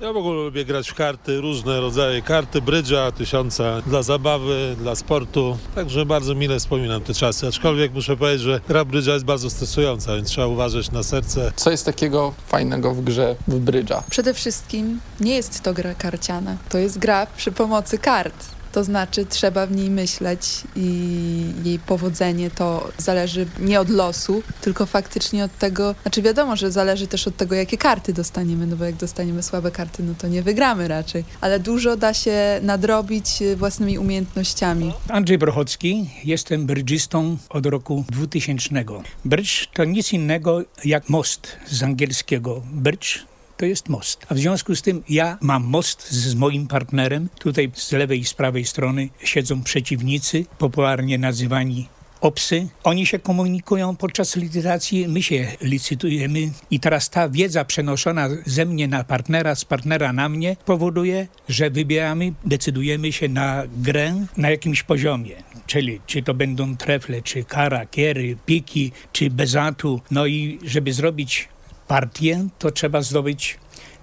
Ja w ogóle lubię grać w karty, różne rodzaje karty, brydża, tysiąca dla zabawy, dla sportu. Także bardzo mile wspominam te czasy. Aczkolwiek muszę powiedzieć, że gra brydża jest bardzo stresująca, więc trzeba uważać na serce. Co jest takiego fajnego w grze w brydża? Przede wszystkim nie jest to gra karciana. To jest gra przy pomocy kart. To znaczy trzeba w niej myśleć i jej powodzenie to zależy nie od losu, tylko faktycznie od tego, znaczy wiadomo, że zależy też od tego, jakie karty dostaniemy, no bo jak dostaniemy słabe karty, no to nie wygramy raczej. Ale dużo da się nadrobić y, własnymi umiejętnościami. Andrzej Brochocki, jestem brydżistą od roku 2000. Brydż to nic innego jak most z angielskiego. Brydż to jest most. A w związku z tym ja mam most z moim partnerem. Tutaj z lewej i z prawej strony siedzą przeciwnicy, popularnie nazywani obsy. Oni się komunikują podczas licytacji, my się licytujemy i teraz ta wiedza przenoszona ze mnie na partnera, z partnera na mnie powoduje, że wybieramy, decydujemy się na grę na jakimś poziomie. Czyli czy to będą trefle, czy kara, kiery, piki, czy bezatu. No i żeby zrobić partię, to trzeba zdobyć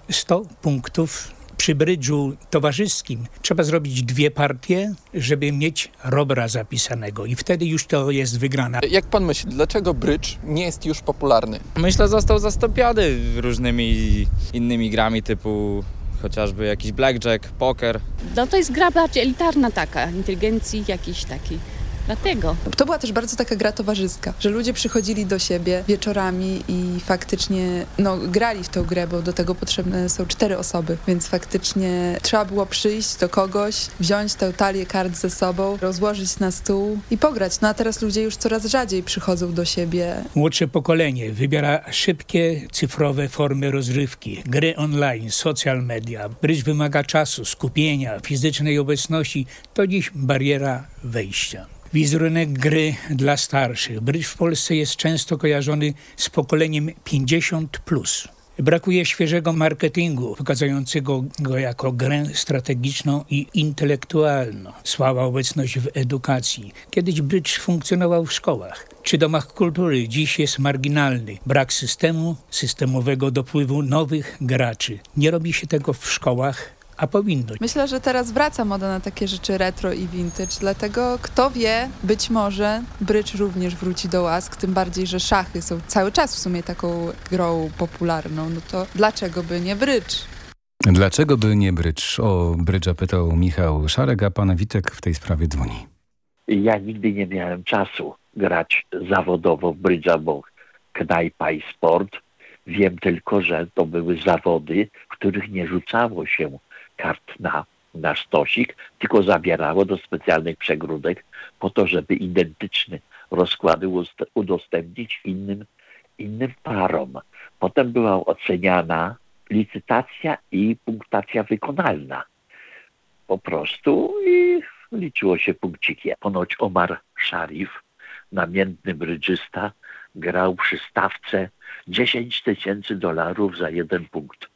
100 punktów Przy brydżu towarzyskim trzeba zrobić dwie partie, żeby mieć robra zapisanego i wtedy już to jest wygrana. Jak pan myśli, dlaczego brydż nie jest już popularny? Myślę, został zastąpiony różnymi innymi grami typu chociażby jakiś blackjack, poker. No to jest gra bardziej elitarna taka, inteligencji jakiejś takiej. Dlatego. To była też bardzo taka gra towarzyska, że ludzie przychodzili do siebie wieczorami i faktycznie no, grali w tę grę, bo do tego potrzebne są cztery osoby, więc faktycznie trzeba było przyjść do kogoś, wziąć tę talię kart ze sobą, rozłożyć na stół i pograć. No a teraz ludzie już coraz rzadziej przychodzą do siebie. Młodsze pokolenie wybiera szybkie, cyfrowe formy rozrywki, gry online, social media. Brydż wymaga czasu, skupienia, fizycznej obecności. To dziś bariera wejścia. Wizerunek gry dla starszych. Brydż w Polsce jest często kojarzony z pokoleniem 50. Plus. Brakuje świeżego marketingu, pokazującego go jako grę strategiczną i intelektualną. Słaba obecność w edukacji. Kiedyś brydż funkcjonował w szkołach czy domach kultury. Dziś jest marginalny. Brak systemu, systemowego dopływu nowych graczy. Nie robi się tego w szkołach, a powinno. Myślę, że teraz wraca moda na takie rzeczy retro i vintage, dlatego kto wie, być może brycz również wróci do łask, tym bardziej, że szachy są cały czas w sumie taką grą popularną, no to dlaczego by nie brycz? Dlaczego by nie brycz? O brydża pytał Michał Szarek, a pan Witek w tej sprawie dzwoni. Ja nigdy nie miałem czasu grać zawodowo w brydża, bo knajpa i sport. Wiem tylko, że to były zawody, w których nie rzucało się kart na, na stosik, tylko zabierało do specjalnych przegródek po to, żeby identyczne rozkłady udostępnić innym, innym parom. Potem była oceniana licytacja i punktacja wykonalna. Po prostu i liczyło się punkciki. Ponoć Omar Sharif, namiętny brydżysta, grał przy stawce 10 tysięcy dolarów za jeden punkt.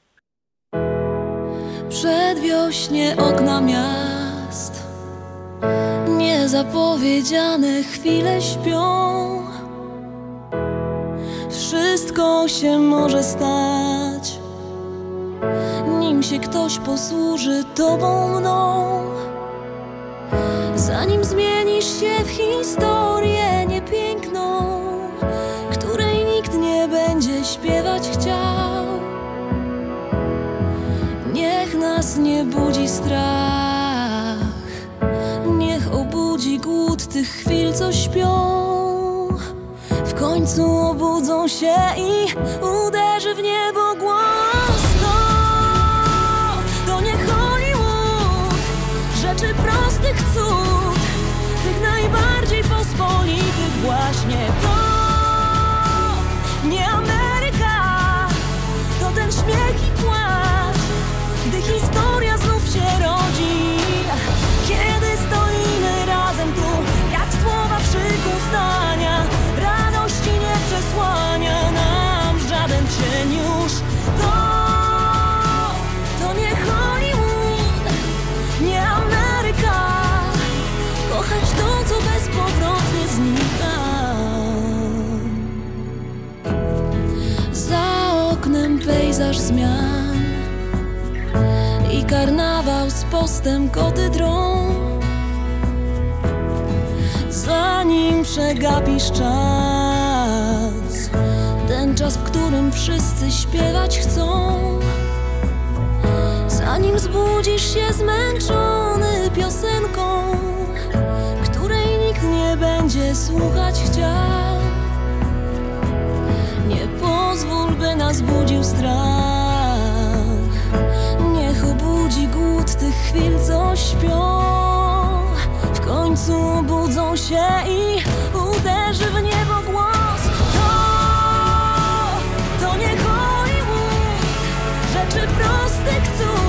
Przedwiośnie okna miast. Niezapowiedziane chwile śpią. Wszystko się może stać. Nim się ktoś posłuży tobą mną. Zanim zmienisz się w historię niepiękną Której nikt nie będzie śpiewać chciał nie budzi strach. Niech obudzi głód tych chwil, co śpią. W końcu obudzą się i uderzy w niebo głos To, to nie Hollywood. Rzeczy prostych cud. Tych najbardziej pospolitych właśnie to historia znów się rodzi. Kiedy stoimy razem tu Jak słowa przykustania Radości nie przesłania nam żaden cień już To, to nie Hollywood Nie Ameryka. Kochać to, co bezpowrotnie znika. Za oknem pejzaż zmian karnawał z postem koty drą. Zanim przegapisz czas Ten czas, w którym wszyscy śpiewać chcą. Zanim zbudzisz się zmęczony piosenką Której nikt nie będzie słuchać chciał. Nie pozwól, by nas budził strach tych chwil, co śpią. W końcu budzą się i uderzy w niebo głos. To, to nie Hollywood. Rzeczy prostych cud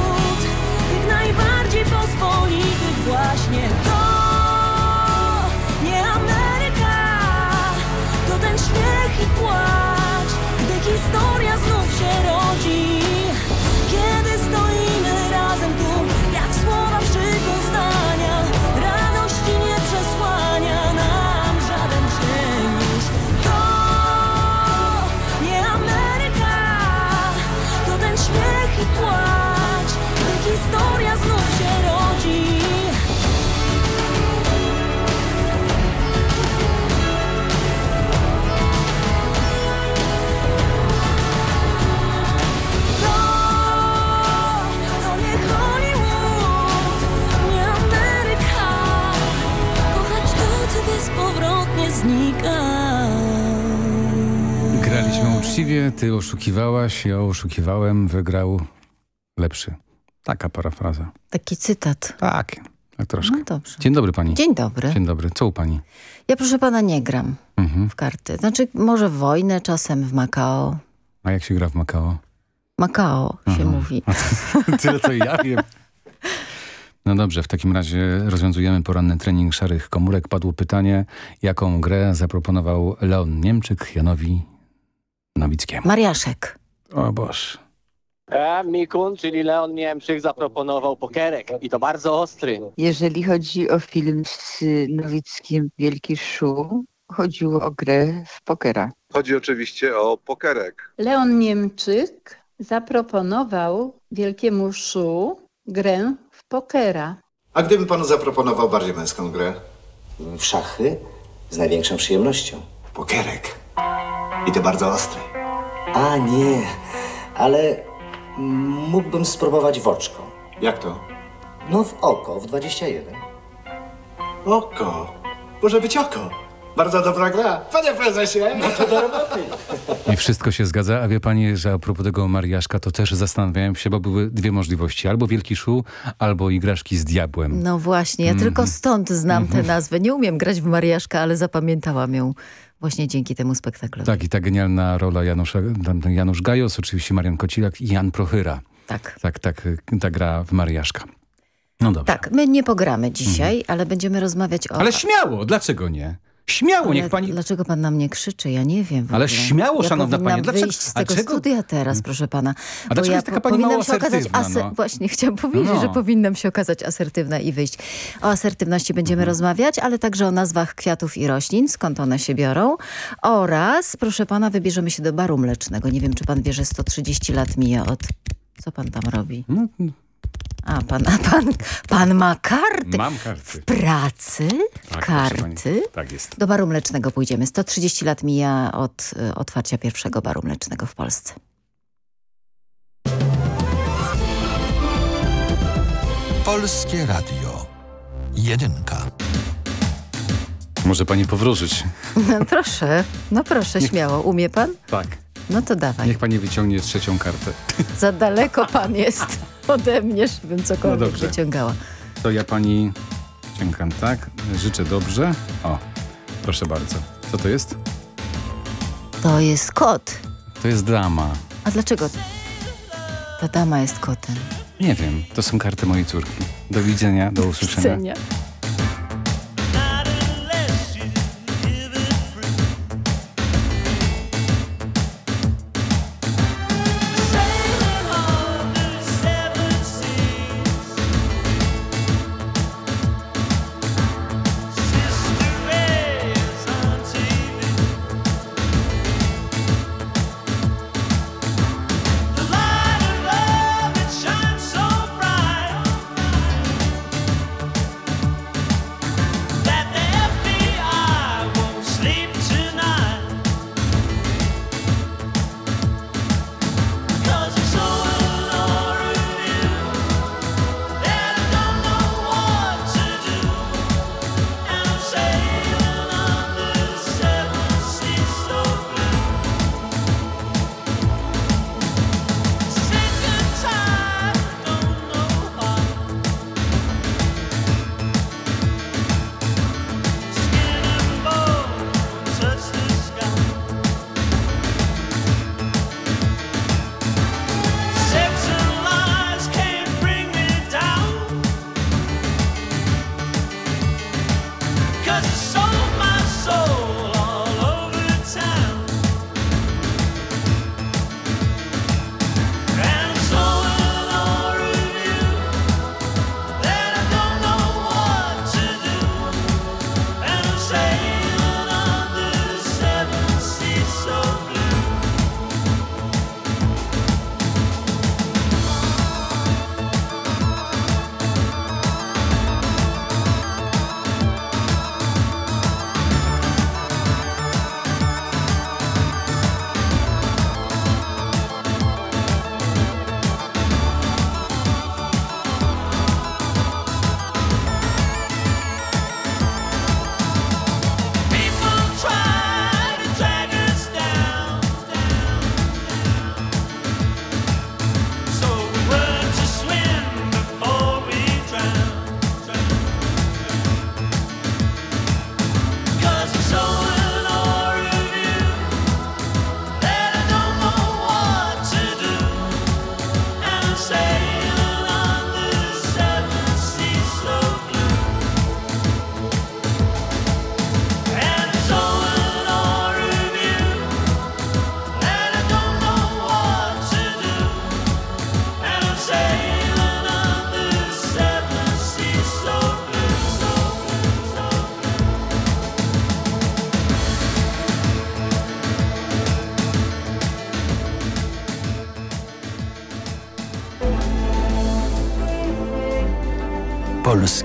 Uczciwie ty oszukiwałaś, ja oszukiwałem, wygrał lepszy. Taka parafraza. Taki cytat. Tak, tak troszkę. No dobrze. Dzień dobry pani. Dzień dobry. Dzień dobry. Co u pani? Ja proszę pana nie gram Mhm. w karty. Znaczy może w wojnę, czasem w Makao. A jak się gra w Makao? Makao się mówi. <laughs> Tyle to ja wiem. No dobrze, w takim razie rozwiązujemy poranny trening szarych komórek. Padło pytanie, jaką grę zaproponował Leon Niemczyk Janowi Nowickiemu. Mariaszek. O Boż. E, Mikun, czyli Leon Niemczyk zaproponował pokerek i to bardzo ostry. Jeżeli chodzi o film z Nowickim Wielki Szu, chodziło o grę w pokera. Chodzi oczywiście o pokerek. Leon Niemczyk zaproponował Wielkiemu Szu grę w pokera. A gdybym panu zaproponował bardziej męską grę? W szachy z największą przyjemnością. Pokerek. I to bardzo ostry. A nie, ale mógłbym spróbować w oczko. Jak to? No w oko, w 21. Oko. Może być oko. Bardzo dobra gra. Panie prezesie! No to do roboty. I wszystko się zgadza, a wie pani, że a propos tego Mariaszka, to też zastanawiałem się, bo były dwie możliwości. Albo Wielki Szu, albo Igraszki z Diabłem. No właśnie, ja Mhm. tylko stąd znam tę nazwę. Nie umiem grać w Mariaszka, ale zapamiętałam ją właśnie dzięki temu spektaklowi. Tak, i ta genialna rola Janusza, Janusz Gajos, oczywiście Marian Kocilak i Jan Prochyra. Tak. Tak, tak, ta gra w Mariaszka. No dobrze. Tak, my nie pogramy dzisiaj, ale będziemy rozmawiać o... Ale śmiało, dlaczego nie? Śmiało, niech pani... Dlaczego pan na mnie krzyczy? Ja nie wiem. Ale śmiało, ja szanowna pani, dlaczego- wyjść z tego czego- studia teraz, proszę pana. A bo dlaczego ja jest taka pani mało się okazać asertywna, no? Właśnie, chciałam powiedzieć, No. że powinnam się okazać asertywna i wyjść. O asertywności będziemy Mhm. rozmawiać, ale także o nazwach kwiatów i roślin, skąd one się biorą. Oraz, proszę pana, wybierzemy się do baru mlecznego. Nie wiem, czy pan wie, że 130 lat mija od... Co pan tam robi? No, A, pan, a pan, pan ma karty. Mam karty. Pracy? Tak, karty? Tak jest. Do baru mlecznego pójdziemy. 130 lat mija od y, otwarcia pierwszego baru mlecznego w Polsce. Polskie Radio. Jedynka. Może pani powróżyć. No <laughs> proszę, no proszę, śmiało. Umie pan? Tak. No to dawaj. Niech pani wyciągnie trzecią kartę. Za daleko pan jest ode mnie, żebym cokolwiek No dobrze. wyciągała. To ja pani ciągam, tak? Życzę dobrze. O, proszę bardzo. Co to jest? To jest kot. To jest dama. A dlaczego ta dama jest kotem? Nie wiem, to są karty mojej córki. Do widzenia, do usłyszenia. Cenia. Shine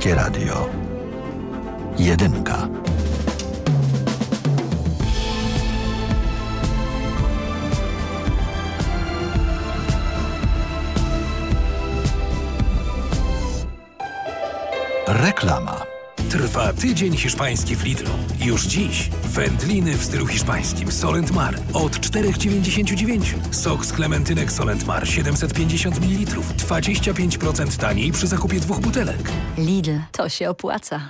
Polskie Radio. Tydzień hiszpański w Lidlu. Już dziś wędliny w stylu hiszpańskim Solent Mar od 4,99. Sok z klementynek Solent Mar 750 ml. 25% taniej przy zakupie dwóch butelek. Lidl, to się opłaca.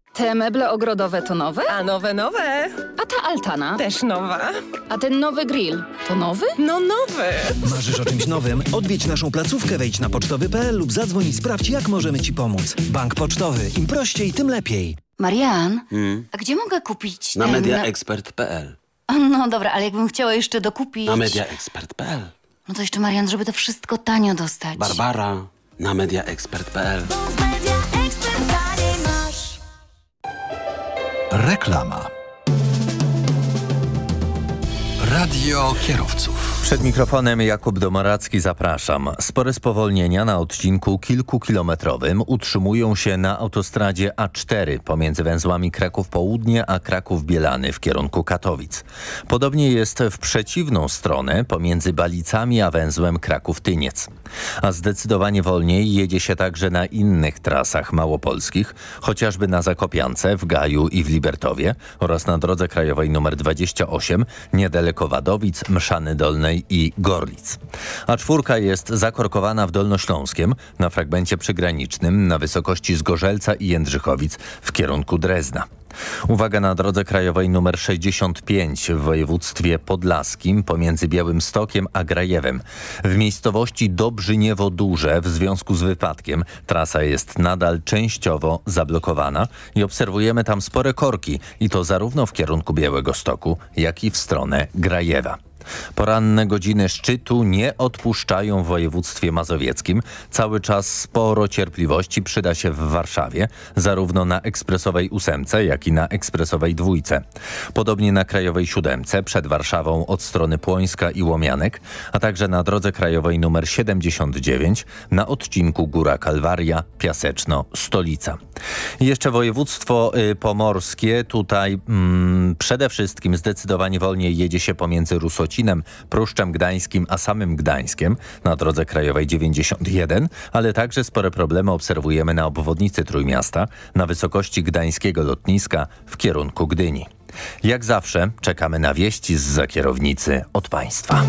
Te meble ogrodowe to nowe? A nowe, nowe. A ta altana? Też nowa. A ten nowy grill to nowy? No nowy. Marzysz o czymś nowym? Odwiedź naszą placówkę, wejdź na pocztowy.pl lub zadzwoń i sprawdź, jak możemy Ci pomóc. Bank Pocztowy. Im prościej, tym lepiej. Marian, Hmm. a gdzie mogę kupić Na ten... mediaexpert.pl. No dobra, ale jakbym chciała jeszcze dokupić... Na mediaexpert.pl. No to jeszcze Marian, żeby to wszystko tanio dostać. Barbara. Na mediaexpert.pl. Reklama. Radio kierowców. Przed mikrofonem Jakub Domaracki zapraszam. Spore spowolnienia na odcinku kilkukilometrowym utrzymują się na autostradzie A4 pomiędzy węzłami Kraków Południe a Kraków Bielany w kierunku Katowic. Podobnie jest w przeciwną stronę pomiędzy Balicami a węzłem Kraków Tyniec. A zdecydowanie wolniej jedzie się także na innych trasach małopolskich, chociażby na Zakopiance, w Gaju i w Libertowie oraz na drodze krajowej nr 28 niedaleko Wadowic, Mszany Dolnej i Gorlic. A czwórka jest zakorkowana w Dolnośląskiem na fragmencie przygranicznym na wysokości Zgorzelca i Jędrzychowic w kierunku Drezna. Uwaga na drodze krajowej nr 65 w województwie podlaskim pomiędzy Białymstokiem a Grajewem. W miejscowości Dobrzyniewo Duże w związku z wypadkiem trasa jest nadal częściowo zablokowana i obserwujemy tam spore korki i to zarówno w kierunku Białego Stoku, jak i w stronę Grajewa. Poranne godziny szczytu nie odpuszczają w województwie mazowieckim. Cały czas sporo cierpliwości przyda się w Warszawie, zarówno na ekspresowej ósemce, jak i na ekspresowej dwójce. Podobnie na krajowej siódemce przed Warszawą od strony Płońska i Łomianek, a także na drodze krajowej nr 79 na odcinku Góra Kalwaria, Piaseczno, Stolica. Jeszcze województwo y, pomorskie. Tutaj mm, przede wszystkim zdecydowanie wolniej jedzie się pomiędzy Rusocinem, Pruszczem Gdańskim a samym Gdańskiem na drodze krajowej 91, ale także spore problemy obserwujemy na obwodnicy Trójmiasta na wysokości gdańskiego lotniska w kierunku Gdyni. Jak zawsze czekamy na wieści z za kierownicy od państwa.